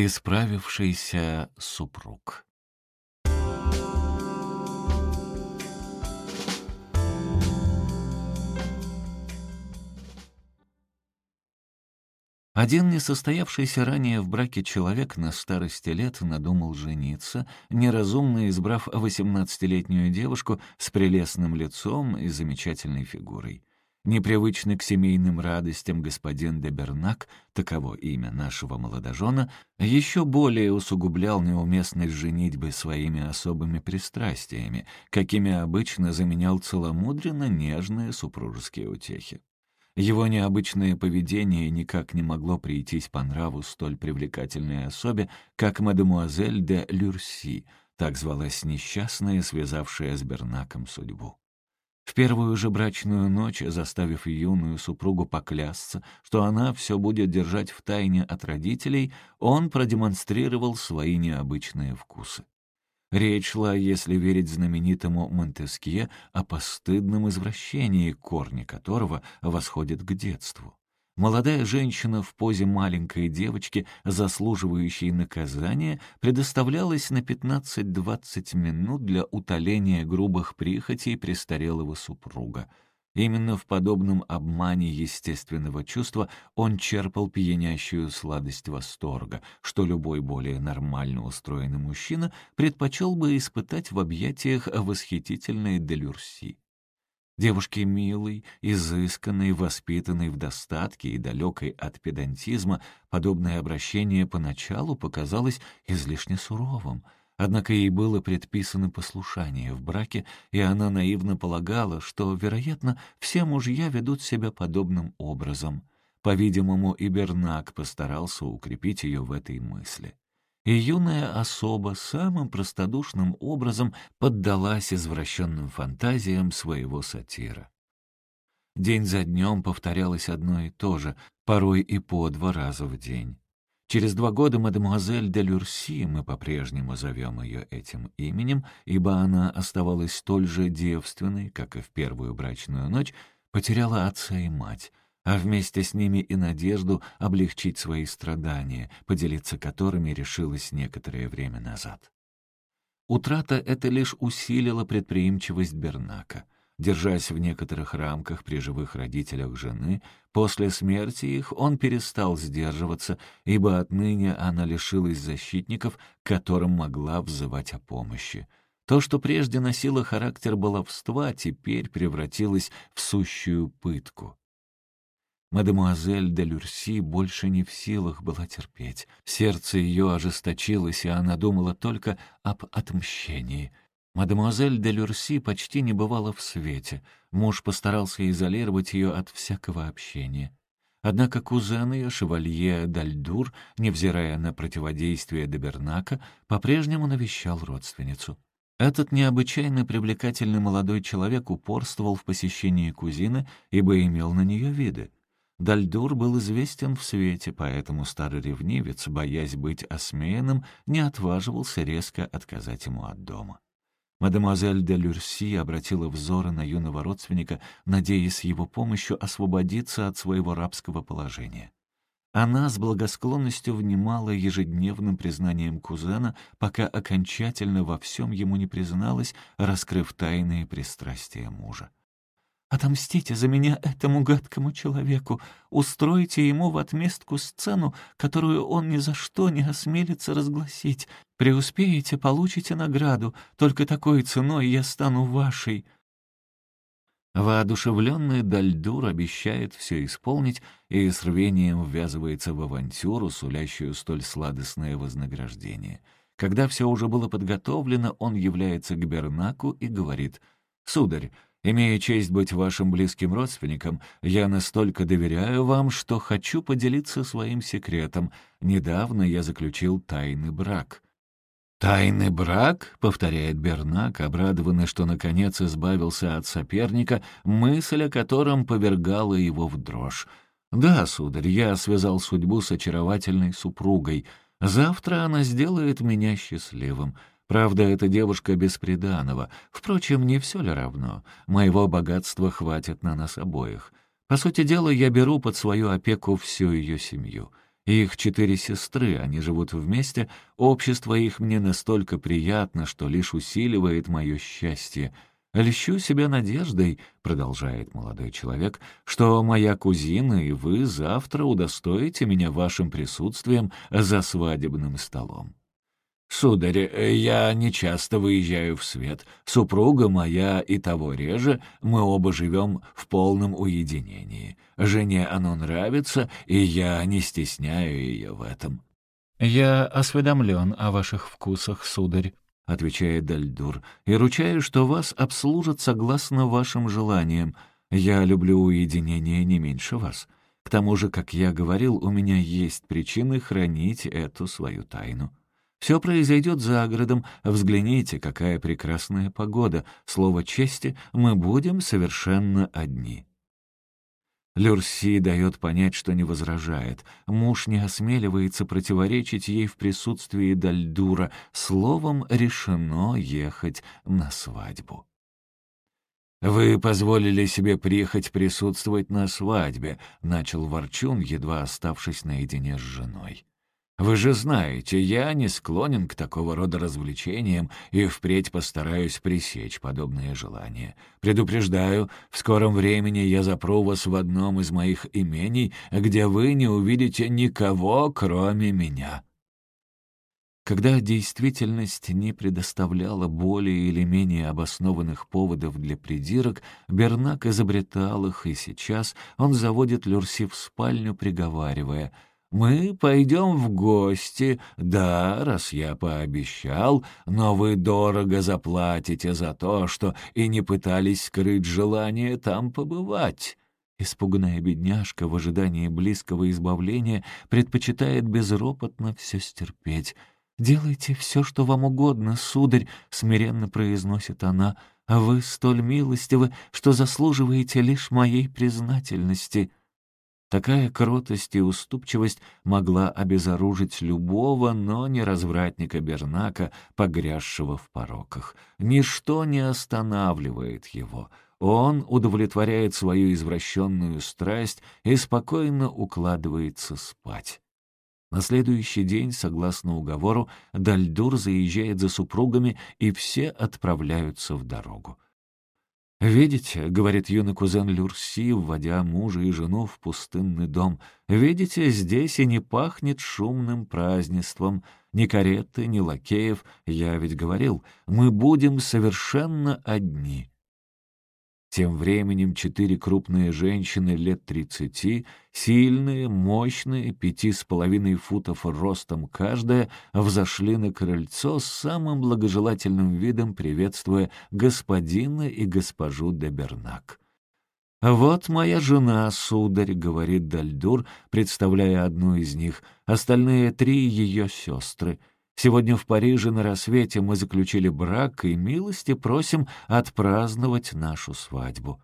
Исправившийся супруг. Один несостоявшийся ранее в браке человек на старости лет надумал жениться, неразумно избрав восемнадцатилетнюю девушку с прелестным лицом и замечательной фигурой. Непривычный к семейным радостям господин де Бернак, таково имя нашего молодожена, еще более усугублял неуместность женитьбы своими особыми пристрастиями, какими обычно заменял целомудренно нежные супружеские утехи. Его необычное поведение никак не могло прийтись по нраву столь привлекательной особе, как мадемуазель де Люрси, так звалась несчастная, связавшая с Бернаком судьбу. В первую же брачную ночь, заставив юную супругу поклясться, что она все будет держать в тайне от родителей, он продемонстрировал свои необычные вкусы. Речь шла, если верить знаменитому Монтескье, о постыдном извращении, корни которого восходят к детству. Молодая женщина в позе маленькой девочки, заслуживающей наказания, предоставлялась на 15-20 минут для утоления грубых прихотей престарелого супруга. Именно в подобном обмане естественного чувства он черпал пьянящую сладость восторга, что любой более нормально устроенный мужчина предпочел бы испытать в объятиях восхитительной Делюрси. Девушке милой, изысканной, воспитанной в достатке и далекой от педантизма, подобное обращение поначалу показалось излишне суровым. Однако ей было предписано послушание в браке, и она наивно полагала, что, вероятно, все мужья ведут себя подобным образом. По-видимому, и Бернак постарался укрепить ее в этой мысли и юная особа самым простодушным образом поддалась извращенным фантазиям своего сатира. День за днем повторялось одно и то же, порой и по два раза в день. Через два года мадемуазель де Люрси, мы по-прежнему зовем ее этим именем, ибо она оставалась столь же девственной, как и в первую брачную ночь, потеряла отца и мать — а вместе с ними и надежду облегчить свои страдания, поделиться которыми решилась некоторое время назад. Утрата это лишь усилила предприимчивость Бернака. Держась в некоторых рамках при живых родителях жены, после смерти их он перестал сдерживаться, ибо отныне она лишилась защитников, которым могла взывать о помощи. То, что прежде носило характер баловства, теперь превратилось в сущую пытку. Мадемуазель де Люрси больше не в силах была терпеть. Сердце ее ожесточилось, и она думала только об отмщении. Мадемуазель де Люрси почти не бывала в свете. Муж постарался изолировать ее от всякого общения. Однако кузен ее, шевалье Дальдур, невзирая на противодействие Дебернака, по-прежнему навещал родственницу. Этот необычайно привлекательный молодой человек упорствовал в посещении кузины, ибо имел на нее виды. Дальдур был известен в свете, поэтому старый ревнивец, боясь быть осмеянным, не отваживался резко отказать ему от дома. Мадемуазель де Люрси обратила взоры на юного родственника, надеясь с его помощью освободиться от своего рабского положения. Она с благосклонностью внимала ежедневным признанием кузена, пока окончательно во всем ему не призналась, раскрыв тайные пристрастия мужа. Отомстите за меня этому гадкому человеку, устройте ему в отместку сцену, которую он ни за что не осмелится разгласить. Преуспеете, получите награду, только такой ценой я стану вашей». Воодушевленный Дальдур обещает все исполнить и с рвением ввязывается в авантюру, сулящую столь сладостное вознаграждение. Когда все уже было подготовлено, он является к Бернаку и говорит «Сударь, Имея честь быть вашим близким родственником, я настолько доверяю вам, что хочу поделиться своим секретом. Недавно я заключил тайный брак». «Тайный брак?» — повторяет Бернак, обрадованный, что наконец избавился от соперника, мысль о котором повергала его в дрожь. «Да, сударь, я связал судьбу с очаровательной супругой. Завтра она сделает меня счастливым. Правда, эта девушка бесприданного. Впрочем, не все ли равно? Моего богатства хватит на нас обоих. По сути дела, я беру под свою опеку всю ее семью. Их четыре сестры, они живут вместе, общество их мне настолько приятно, что лишь усиливает мое счастье. «Льщу себя надеждой», — продолжает молодой человек, «что моя кузина и вы завтра удостоите меня вашим присутствием за свадебным столом». «Сударь, я не часто выезжаю в свет. Супруга моя и того реже, мы оба живем в полном уединении. Жене оно нравится, и я не стесняю ее в этом». «Я осведомлен о ваших вкусах, сударь», — отвечает Дальдур, «и ручаю, что вас обслужат согласно вашим желаниям. Я люблю уединение не меньше вас. К тому же, как я говорил, у меня есть причины хранить эту свою тайну». Все произойдет за городом. Взгляните, какая прекрасная погода. Слово чести, мы будем совершенно одни. Люрси дает понять, что не возражает. Муж не осмеливается противоречить ей в присутствии Дальдура. Словом, решено ехать на свадьбу. «Вы позволили себе приехать присутствовать на свадьбе», — начал Ворчун, едва оставшись наедине с женой. Вы же знаете, я не склонен к такого рода развлечениям и впредь постараюсь пресечь подобные желания. Предупреждаю, в скором времени я запру вас в одном из моих имений, где вы не увидите никого, кроме меня». Когда действительность не предоставляла более или менее обоснованных поводов для придирок, Бернак изобретал их, и сейчас он заводит Люрси в спальню, приговаривая — мы пойдем в гости, да, раз я пообещал, но вы дорого заплатите за то, что и не пытались скрыть желание там побывать». Испуганная бедняжка в ожидании близкого избавления предпочитает безропотно все стерпеть. «Делайте все, что вам угодно, сударь», — смиренно произносит она, «а вы столь милостивы, что заслуживаете лишь моей признательности». Такая кротость и уступчивость могла обезоружить любого, но не развратника Бернака, погрязшего в пороках. Ничто не останавливает его. Он удовлетворяет свою извращенную страсть и спокойно укладывается спать. На следующий день, согласно уговору, Дальдур заезжает за супругами, и все отправляются в дорогу. «Видите», — говорит юный кузен Люрси, вводя мужа и жену в пустынный дом, «видите, здесь и не пахнет шумным празднеством, ни кареты, ни лакеев, я ведь говорил, мы будем совершенно одни». Тем временем четыре крупные женщины лет тридцати, сильные, мощные, пяти с половиной футов ростом каждая, взошли на крыльцо с самым благожелательным видом, приветствуя господина и госпожу де Бернак. «Вот моя жена, сударь», — говорит Дальдур, представляя одну из них, остальные три — ее сестры. Сегодня в Париже на рассвете мы заключили брак и милости просим отпраздновать нашу свадьбу».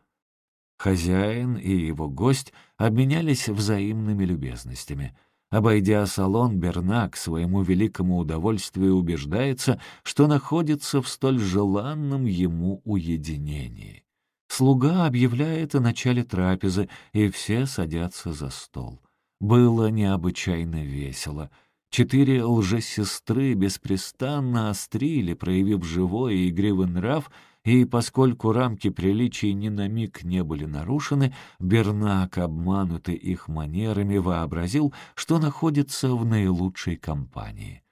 Хозяин и его гость обменялись взаимными любезностями. Обойдя салон, Бернак к своему великому удовольствию убеждается, что находится в столь желанном ему уединении. Слуга объявляет о начале трапезы, и все садятся за стол. Было необычайно весело — Четыре лжесестры беспрестанно острили, проявив живой и игривый нрав, и поскольку рамки приличий ни на миг не были нарушены, Бернак, обманутый их манерами, вообразил, что находится в наилучшей компании.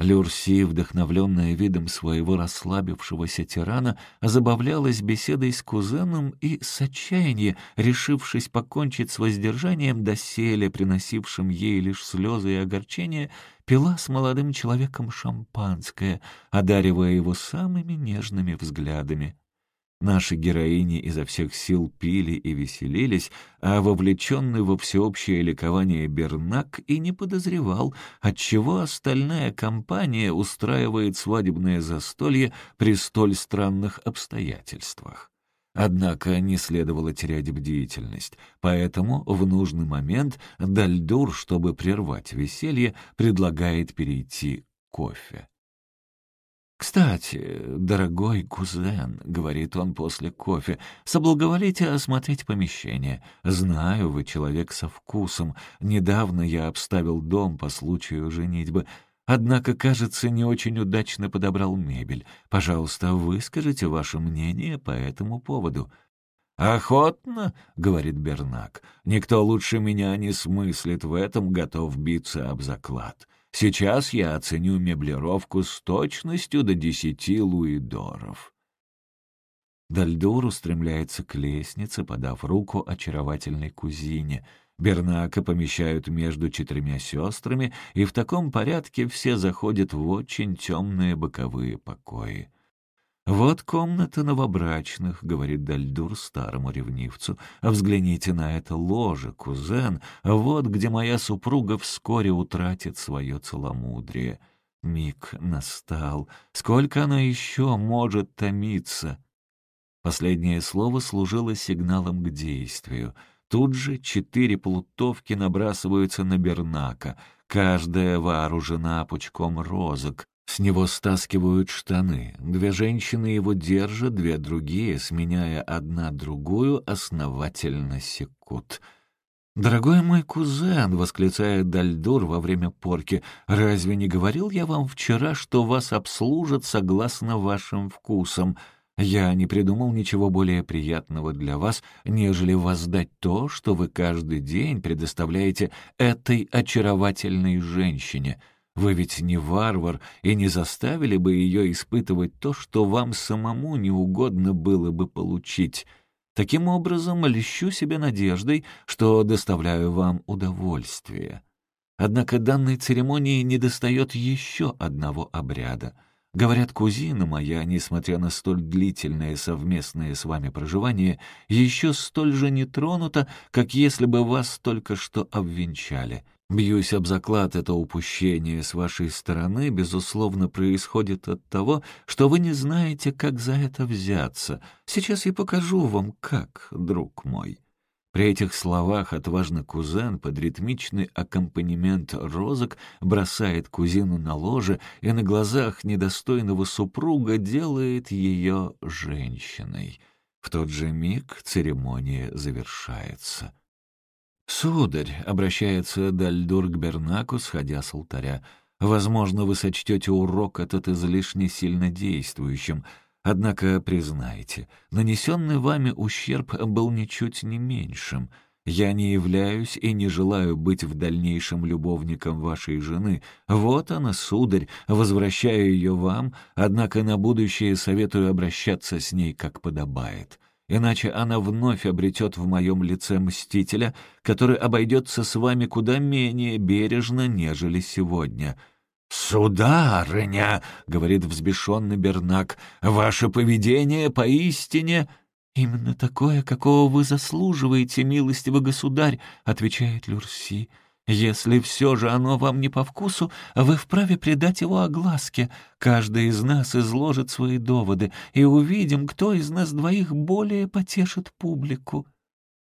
Люрси, вдохновленная видом своего расслабившегося тирана, забавлялась беседой с кузеном и с отчаяния, решившись покончить с воздержанием доселе, приносившим ей лишь слезы и огорчения, пила с молодым человеком шампанское, одаривая его самыми нежными взглядами. Наши героини изо всех сил пили и веселились, а вовлеченный во всеобщее ликование Бернак и не подозревал, отчего остальная компания устраивает свадебное застолье при столь странных обстоятельствах. Однако не следовало терять бдительность, поэтому в нужный момент Дальдур, чтобы прервать веселье, предлагает перейти к кофе. «Кстати, дорогой кузен», — говорит он после кофе, — «соблаговолите осмотреть помещение. Знаю, вы человек со вкусом. Недавно я обставил дом по случаю женитьбы. Однако, кажется, не очень удачно подобрал мебель. Пожалуйста, выскажите ваше мнение по этому поводу». «Охотно», — говорит Бернак, — «никто лучше меня не смыслит в этом, готов биться об заклад». Сейчас я оценю меблировку с точностью до десяти луидоров. Дальдур устремляется к лестнице, подав руку очаровательной кузине. Бернака помещают между четырьмя сестрами, и в таком порядке все заходят в очень темные боковые покои. «Вот комната новобрачных», — говорит Дальдур старому ревнивцу. «А взгляните на это ложе, кузен. Вот где моя супруга вскоре утратит свое целомудрие». Миг настал. Сколько оно еще может томиться? Последнее слово служило сигналом к действию. Тут же четыре плутовки набрасываются на Бернака. Каждая вооружена пучком розок. С него стаскивают штаны. Две женщины его держат, две другие, сменяя одна другую, основательно секут. «Дорогой мой кузен!» — восклицает Дальдур во время порки. «Разве не говорил я вам вчера, что вас обслужат согласно вашим вкусам? Я не придумал ничего более приятного для вас, нежели воздать то, что вы каждый день предоставляете этой очаровательной женщине». Вы ведь не варвар и не заставили бы ее испытывать то, что вам самому не угодно было бы получить. Таким образом, льщу себе надеждой, что доставляю вам удовольствие. Однако данной церемонии недостает еще одного обряда. Говорят, кузина моя, несмотря на столь длительное совместное с вами проживание, еще столь же не тронута, как если бы вас только что обвенчали. Бьюсь об заклад, это упущение с вашей стороны, безусловно, происходит от того, что вы не знаете, как за это взяться. Сейчас я покажу вам, как, друг мой». При этих словах отважный кузен под ритмичный аккомпанемент розок бросает кузину на ложе и на глазах недостойного супруга делает ее женщиной. В тот же миг церемония завершается. «Сударь», — обращается Дальдур к Бернаку, сходя с алтаря, «возможно, вы сочтете урок этот излишне сильно действующим, однако признайте, нанесенный вами ущерб был ничуть не меньшим». Я не являюсь и не желаю быть в дальнейшем любовником вашей жены. Вот она, сударь, возвращаю ее вам, однако на будущее советую обращаться с ней, как подобает иначе она вновь обретет в моем лице мстителя, который обойдется с вами куда менее бережно, нежели сегодня». «Сударыня!» — говорит взбешенный Бернак. «Ваше поведение поистине...» «Именно такое, какого вы заслуживаете, милостивый государь», — отвечает Люрси. Если все же оно вам не по вкусу, вы вправе предать его огласке. Каждый из нас изложит свои доводы, и увидим, кто из нас двоих более потешит публику».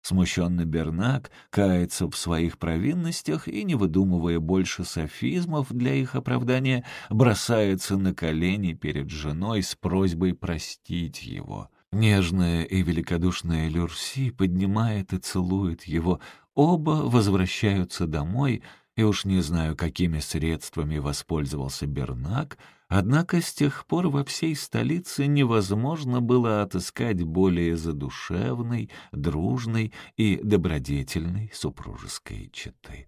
Смущенный Бернак кается в своих провинностях и, не выдумывая больше софизмов для их оправдания, бросается на колени перед женой с просьбой простить его. Нежная и великодушная Люрси поднимает и целует его, Оба возвращаются домой, и уж не знаю, какими средствами воспользовался Бернак, однако с тех пор во всей столице невозможно было отыскать более задушевной, дружной и добродетельной супружеской четы.